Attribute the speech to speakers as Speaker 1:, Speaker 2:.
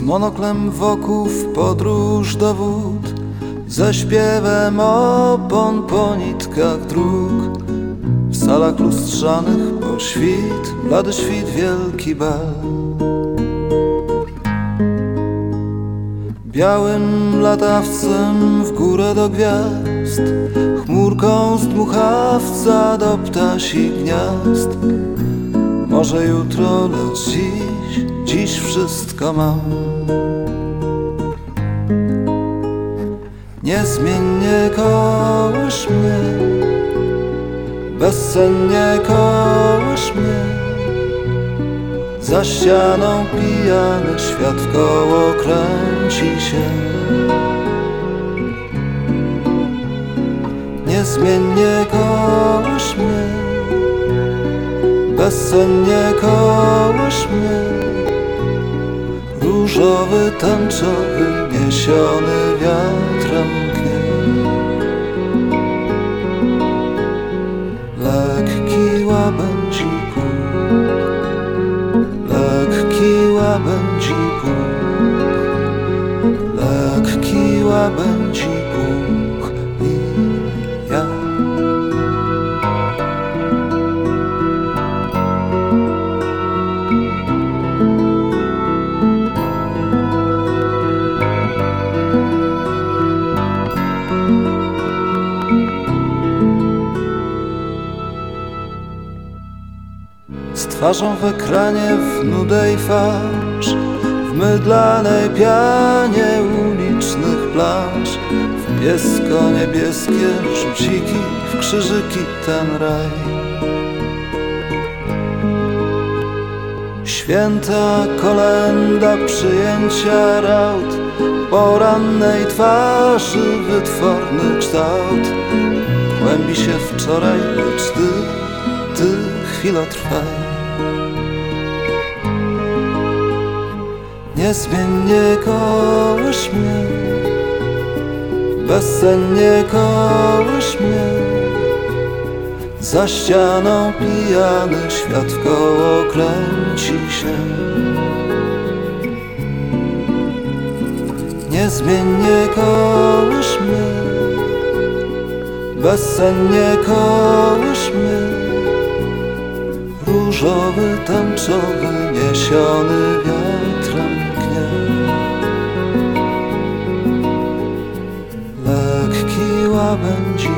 Speaker 1: Z monoklem wokół w podróż do wód. Ze śpiewem opon po nitkach dróg. W salach lustrzanych po świt Blady świt, wielki bal. Białym latawcem w górę do gwiazd. Chmurką z dmuchawca do ptasich gniazd. Może jutro, lecz dziś wszystko mam. Niezmiennie kołysz mnie. Bezsennie kołysz mnie. Za ścianą pijany świat koło kręci się. Niezmiennie kołysz mnie. Bezsennie kołysz mnie Różowy, tęczowy, niesiony wiatrem knie Lekki łabędzi pół Lekki łabędzi Lekki łabędzi Z twarzą w ekranie w nudę i farsz W mydlanej pianie ulicznych plansz W biesko-niebieskie rzuciki W krzyżyki ten raj. Święta kolenda przyjęcia raut Porannej twarzy wytworny kształt. Kłębi się wczoraj, lecz ty, ty chwila trwaj Niezmiennie kołysz mnie Bezsennie kołysz mnie. Za ścianą pijany świat w koło kręci się. Niezmiennie kołysz mnie Bezsennie kołysz mnie Różowy, tęczowy, niesiony wiatrem knie Lekki łabędzi